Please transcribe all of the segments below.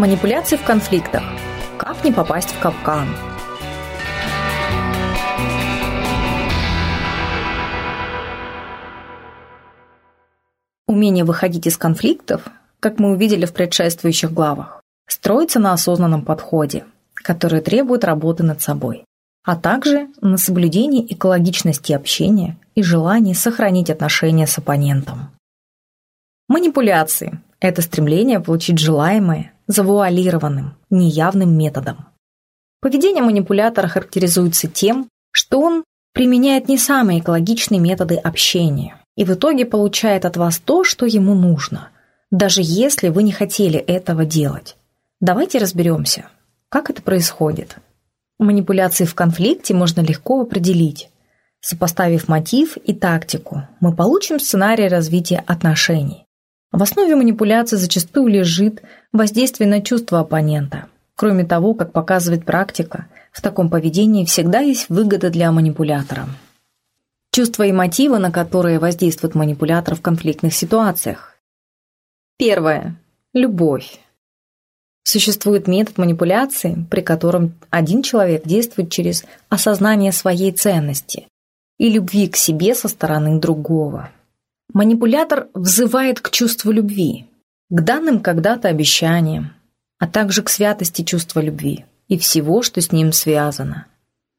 Манипуляции в конфликтах. Как не попасть в капкан? Умение выходить из конфликтов, как мы увидели в предшествующих главах, строится на осознанном подходе, который требует работы над собой, а также на соблюдении экологичности общения и желании сохранить отношения с оппонентом. Манипуляции – это стремление получить желаемое завуалированным, неявным методом. Поведение манипулятора характеризуется тем, что он применяет не самые экологичные методы общения и в итоге получает от вас то, что ему нужно, даже если вы не хотели этого делать. Давайте разберемся, как это происходит. Манипуляции в конфликте можно легко определить. Сопоставив мотив и тактику, мы получим сценарий развития отношений. В основе манипуляции зачастую лежит воздействие на чувства оппонента. Кроме того, как показывает практика, в таком поведении всегда есть выгода для манипулятора. Чувства и мотивы, на которые воздействует манипулятор в конфликтных ситуациях. Первое. Любовь. Существует метод манипуляции, при котором один человек действует через осознание своей ценности и любви к себе со стороны другого. Манипулятор взывает к чувству любви, к данным когда-то обещаниям, а также к святости чувства любви и всего, что с ним связано.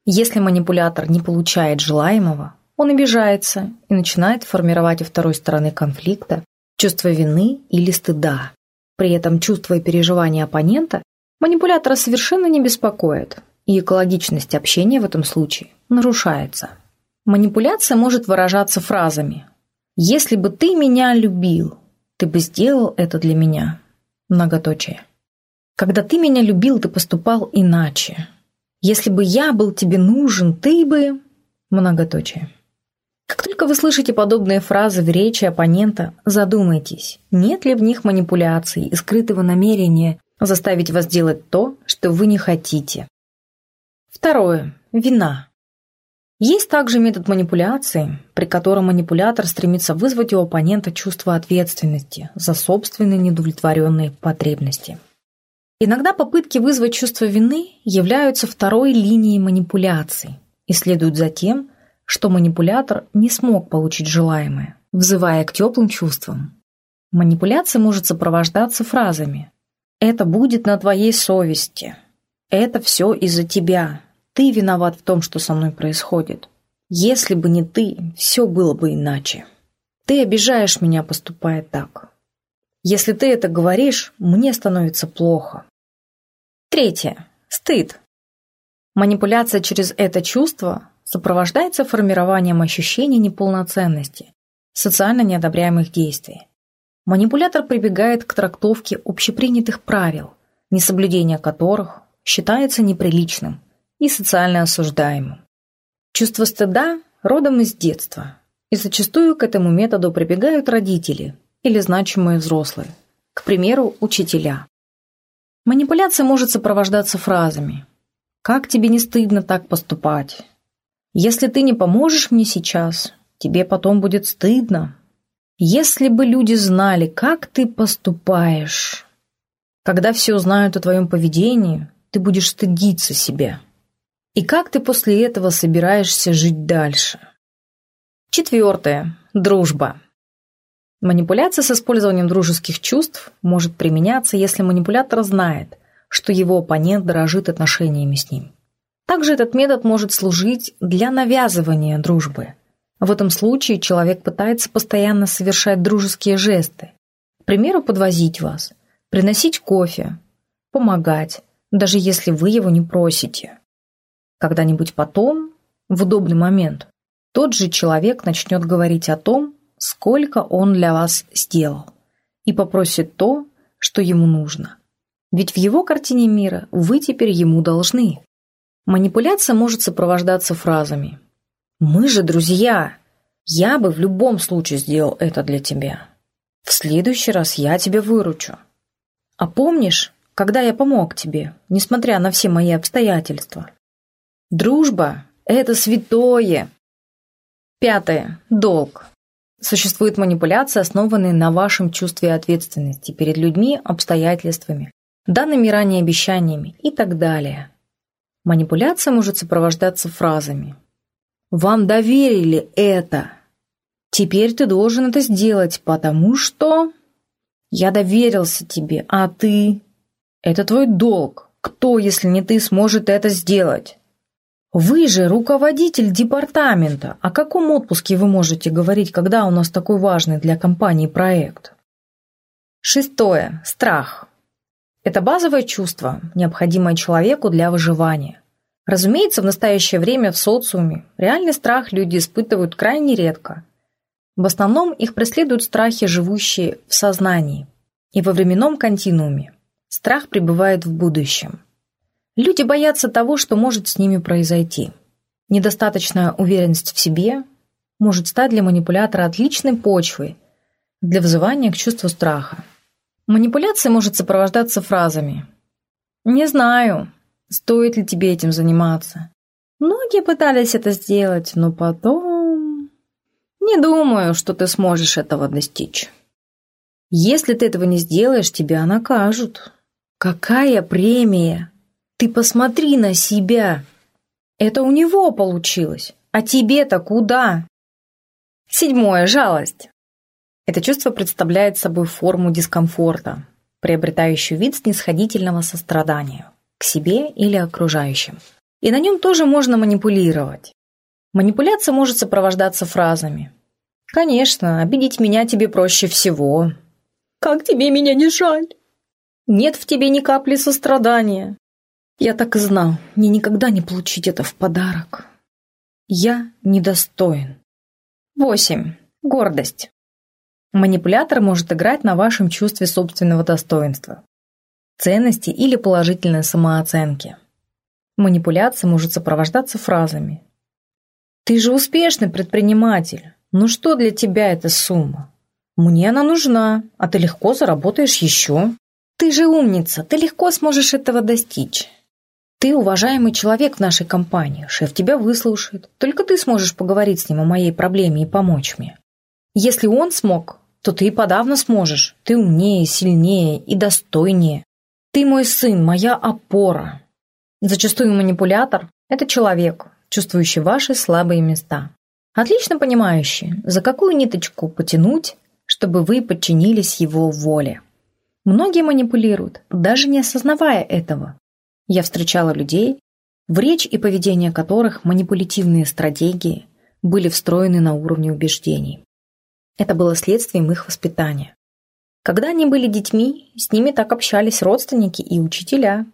Если манипулятор не получает желаемого, он обижается и начинает формировать у второй стороны конфликта чувство вины или стыда. При этом чувства и переживания оппонента манипулятора совершенно не беспокоят, и экологичность общения в этом случае нарушается. Манипуляция может выражаться фразами если бы ты меня любил, ты бы сделал это для меня. Многоточие. Когда ты меня любил, ты поступал иначе. Если бы я был тебе нужен, ты бы... Многоточие. Как только вы слышите подобные фразы в речи оппонента, задумайтесь, нет ли в них манипуляций и скрытого намерения заставить вас делать то, что вы не хотите. Второе. Вина. Есть также метод манипуляции, при котором манипулятор стремится вызвать у оппонента чувство ответственности за собственные недовлетворенные потребности. Иногда попытки вызвать чувство вины являются второй линией манипуляции и следуют за тем, что манипулятор не смог получить желаемое, взывая к теплым чувствам. Манипуляция может сопровождаться фразами «Это будет на твоей совести», «Это все из-за тебя», ты виноват в том, что со мной происходит. Если бы не ты, все было бы иначе. Ты обижаешь меня, поступая так. Если ты это говоришь, мне становится плохо. Третье. Стыд. Манипуляция через это чувство сопровождается формированием ощущения неполноценности, социально неодобряемых действий. Манипулятор прибегает к трактовке общепринятых правил, несоблюдение которых считается неприличным – и социально осуждаемым. Чувство стыда родом из детства, и зачастую к этому методу прибегают родители или значимые взрослые, к примеру, учителя. Манипуляция может сопровождаться фразами «Как тебе не стыдно так поступать?» «Если ты не поможешь мне сейчас, тебе потом будет стыдно». «Если бы люди знали, как ты поступаешь...» «Когда все узнают о твоем поведении, ты будешь стыдиться себя». И как ты после этого собираешься жить дальше? Четвертое. Дружба. Манипуляция с использованием дружеских чувств может применяться, если манипулятор знает, что его оппонент дорожит отношениями с ним. Также этот метод может служить для навязывания дружбы. В этом случае человек пытается постоянно совершать дружеские жесты. К примеру, подвозить вас, приносить кофе, помогать, даже если вы его не просите. Когда-нибудь потом, в удобный момент, тот же человек начнет говорить о том, сколько он для вас сделал, и попросит то, что ему нужно. Ведь в его картине мира вы теперь ему должны. Манипуляция может сопровождаться фразами «Мы же друзья! Я бы в любом случае сделал это для тебя. В следующий раз я тебя выручу. А помнишь, когда я помог тебе, несмотря на все мои обстоятельства?» Дружба – это святое. Пятое. Долг. Существует манипуляция, основанная на вашем чувстве ответственности перед людьми, обстоятельствами, данными ранее обещаниями и так далее. Манипуляция может сопровождаться фразами «Вам доверили это. Теперь ты должен это сделать, потому что...» «Я доверился тебе, а ты...» «Это твой долг. Кто, если не ты, сможет это сделать?» «Вы же руководитель департамента. О каком отпуске вы можете говорить, когда у нас такой важный для компании проект?» Шестое. Страх. Это базовое чувство, необходимое человеку для выживания. Разумеется, в настоящее время в социуме реальный страх люди испытывают крайне редко. В основном их преследуют страхи, живущие в сознании и во временном континууме. Страх пребывает в будущем. Люди боятся того, что может с ними произойти. Недостаточная уверенность в себе может стать для манипулятора отличной почвой для вызывания к чувству страха. Манипуляция может сопровождаться фразами «Не знаю, стоит ли тебе этим заниматься». Многие пытались это сделать, но потом... Не думаю, что ты сможешь этого достичь. Если ты этого не сделаешь, тебя накажут. Какая премия? Ты посмотри на себя. Это у него получилось. А тебе-то куда? Седьмое. Жалость. Это чувство представляет собой форму дискомфорта, приобретающую вид снисходительного сострадания к себе или окружающим. И на нем тоже можно манипулировать. Манипуляция может сопровождаться фразами. «Конечно, обидеть меня тебе проще всего». «Как тебе меня не жаль?» «Нет в тебе ни капли сострадания». «Я так и знал, мне никогда не получить это в подарок». «Я недостоин». 8. Гордость. Манипулятор может играть на вашем чувстве собственного достоинства, ценности или положительной самооценки. Манипуляция может сопровождаться фразами «Ты же успешный предприниматель, ну что для тебя эта сумма? Мне она нужна, а ты легко заработаешь еще. Ты же умница, ты легко сможешь этого достичь». Ты уважаемый человек в нашей компании, шеф тебя выслушает. Только ты сможешь поговорить с ним о моей проблеме и помочь мне. Если он смог, то ты и подавно сможешь. Ты умнее, сильнее и достойнее. Ты мой сын, моя опора. Зачастую манипулятор – это человек, чувствующий ваши слабые места. Отлично понимающий, за какую ниточку потянуть, чтобы вы подчинились его воле. Многие манипулируют, даже не осознавая этого. Я встречала людей, в речь и поведение которых манипулятивные стратегии были встроены на уровне убеждений. Это было следствием их воспитания. Когда они были детьми, с ними так общались родственники и учителя.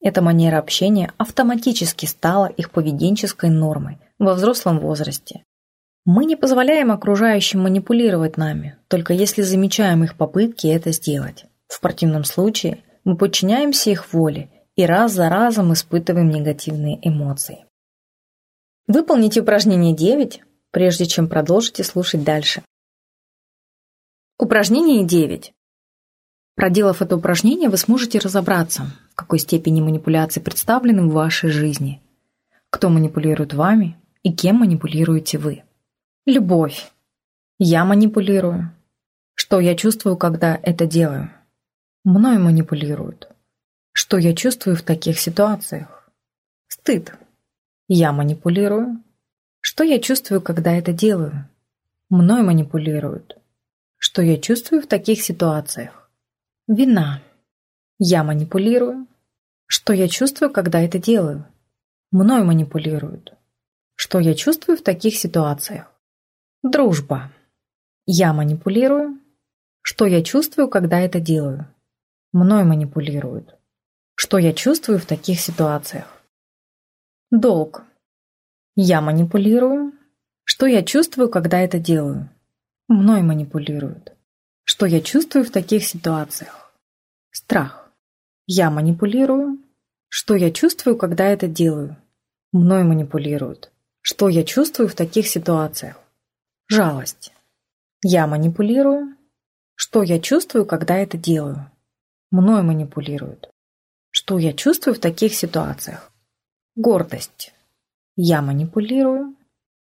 Эта манера общения автоматически стала их поведенческой нормой во взрослом возрасте. Мы не позволяем окружающим манипулировать нами, только если замечаем их попытки это сделать. В противном случае мы подчиняемся их воле и раз за разом испытываем негативные эмоции. Выполните упражнение 9, прежде чем продолжите слушать дальше. Упражнение 9. Проделав это упражнение, вы сможете разобраться, в какой степени манипуляции представлены в вашей жизни, кто манипулирует вами и кем манипулируете вы. Любовь. Я манипулирую. Что я чувствую, когда это делаю? Мною манипулируют. Что я чувствую в таких ситуациях? Стыд. Я манипулирую. Что я чувствую, когда это делаю? Мной манипулируют. Что я чувствую в таких ситуациях? Вина. Я манипулирую. Что я чувствую, когда это делаю? Мной манипулируют. Что я чувствую в таких ситуациях? Дружба. Я манипулирую. Что я чувствую, когда это делаю? Мной манипулируют. Что я чувствую в таких ситуациях? Долг. Я манипулирую. Что я чувствую, когда это делаю? Мной манипулируют. Что я чувствую в таких ситуациях? Страх. Я манипулирую. Что я чувствую, когда это делаю? Мной манипулируют. Что я чувствую в таких ситуациях? Жалость. Я манипулирую. Что я чувствую, когда это делаю? Мной манипулируют. Что я чувствую в таких ситуациях? Гордость. Я манипулирую.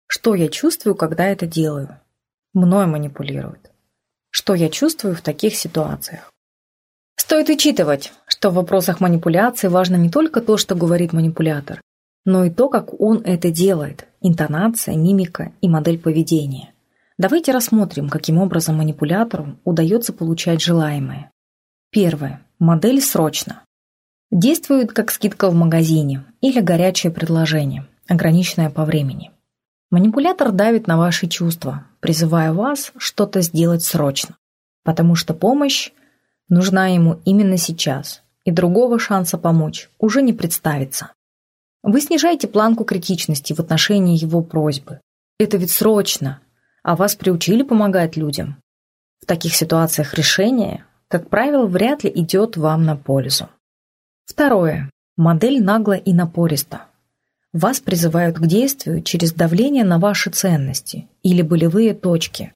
Что я чувствую, когда это делаю? Мной манипулируют. Что я чувствую в таких ситуациях? Стоит учитывать, что в вопросах манипуляции важно не только то, что говорит манипулятор, но и то, как он это делает, интонация, мимика и модель поведения. Давайте рассмотрим, каким образом манипулятору удается получать желаемое. Первое. Модель срочно. Действует как скидка в магазине или горячее предложение, ограниченное по времени. Манипулятор давит на ваши чувства, призывая вас что-то сделать срочно, потому что помощь нужна ему именно сейчас, и другого шанса помочь уже не представится. Вы снижаете планку критичности в отношении его просьбы. Это ведь срочно, а вас приучили помогать людям. В таких ситуациях решение, как правило, вряд ли идет вам на пользу. Второе. Модель нагло и напориста. Вас призывают к действию через давление на ваши ценности или болевые точки.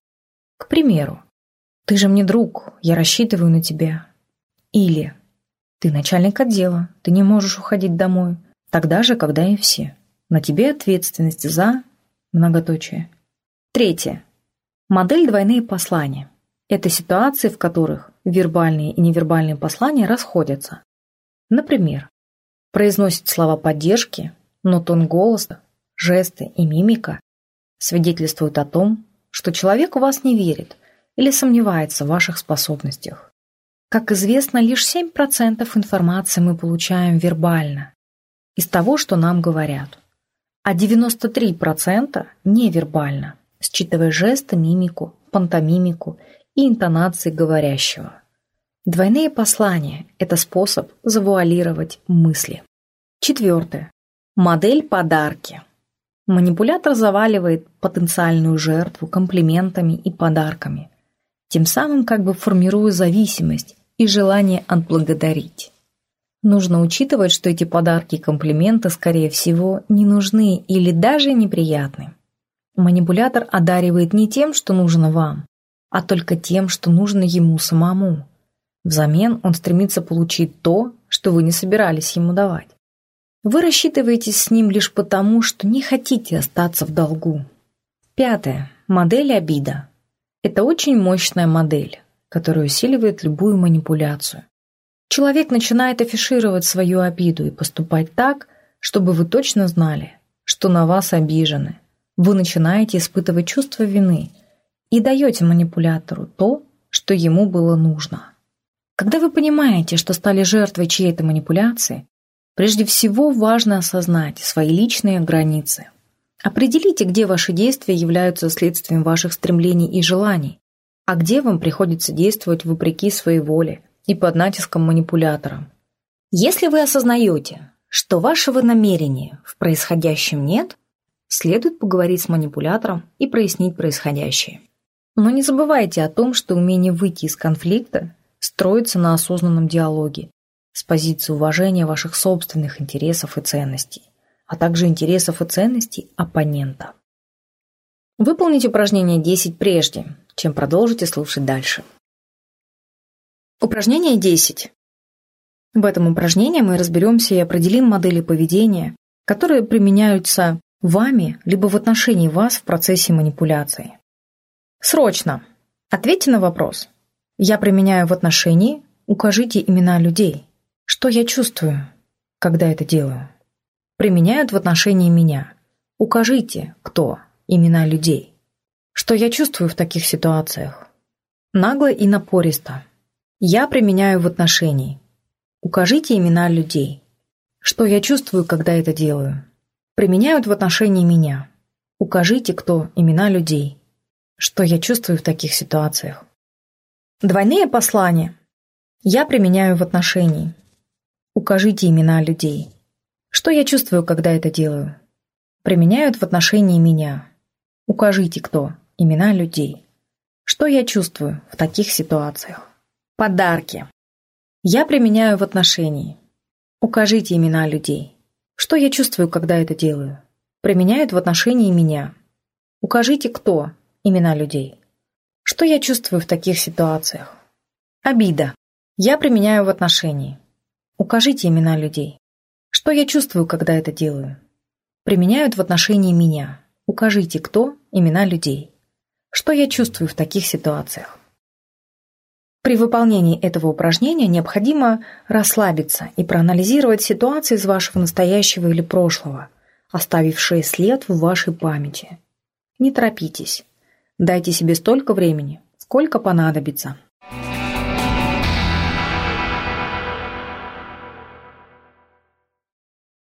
К примеру, «Ты же мне друг, я рассчитываю на тебя». Или «Ты начальник отдела, ты не можешь уходить домой, тогда же, когда и все. На тебе ответственность за...» Многоточие. Третье. Модель «двойные послания». Это ситуации, в которых вербальные и невербальные послания расходятся. Например, произносит слова поддержки, но тон голоса, жесты и мимика свидетельствуют о том, что человек у вас не верит или сомневается в ваших способностях. Как известно, лишь 7% информации мы получаем вербально, из того, что нам говорят, а 93% невербально, считывая жесты, мимику, пантомимику и интонации говорящего. Двойные послания – это способ завуалировать мысли. Четвертое. Модель подарки. Манипулятор заваливает потенциальную жертву комплиментами и подарками, тем самым как бы формируя зависимость и желание отблагодарить. Нужно учитывать, что эти подарки и комплименты, скорее всего, не нужны или даже неприятны. Манипулятор одаривает не тем, что нужно вам, а только тем, что нужно ему самому. Взамен он стремится получить то, что вы не собирались ему давать. Вы рассчитываете с ним лишь потому, что не хотите остаться в долгу. Пятое. Модель обида. Это очень мощная модель, которая усиливает любую манипуляцию. Человек начинает афишировать свою обиду и поступать так, чтобы вы точно знали, что на вас обижены. Вы начинаете испытывать чувство вины и даете манипулятору то, что ему было нужно. Когда вы понимаете, что стали жертвой чьей-то манипуляции, прежде всего важно осознать свои личные границы. Определите, где ваши действия являются следствием ваших стремлений и желаний, а где вам приходится действовать вопреки своей воле и под натиском манипулятора. Если вы осознаете, что вашего намерения в происходящем нет, следует поговорить с манипулятором и прояснить происходящее. Но не забывайте о том, что умение выйти из конфликта строится на осознанном диалоге с позиции уважения ваших собственных интересов и ценностей, а также интересов и ценностей оппонента. Выполните упражнение 10 прежде, чем продолжите слушать дальше. Упражнение 10. В этом упражнении мы разберемся и определим модели поведения, которые применяются вами либо в отношении вас в процессе манипуляции. Срочно! Ответьте на вопрос. Я применяю в отношении, укажите имена людей. Что я чувствую, когда это делаю? Применяют в отношении меня. Укажите, кто, имена людей. Что я чувствую в таких ситуациях? Нагло и напористо. Я применяю в отношении. Укажите имена людей. Что я чувствую, когда это делаю? Применяют в отношении меня. Укажите, кто, имена людей. Что я чувствую в таких ситуациях? Двойные послания. Я применяю в отношении. Укажите имена людей. Что я чувствую, когда это делаю? Применяют в отношении меня. Укажите, кто. Имена людей. Что я чувствую в таких ситуациях? Подарки. Я применяю в отношении. Укажите имена людей. Что я чувствую, когда это делаю? Применяют в отношении меня. Укажите, кто имена людей. Что я чувствую в таких ситуациях? Обида. Я применяю в отношении. Укажите имена людей. Что я чувствую, когда это делаю? Применяют в отношении меня. Укажите, кто, имена людей. Что я чувствую в таких ситуациях? При выполнении этого упражнения необходимо расслабиться и проанализировать ситуации из вашего настоящего или прошлого, оставившие след в вашей памяти. Не торопитесь. Дайте себе столько времени, сколько понадобится.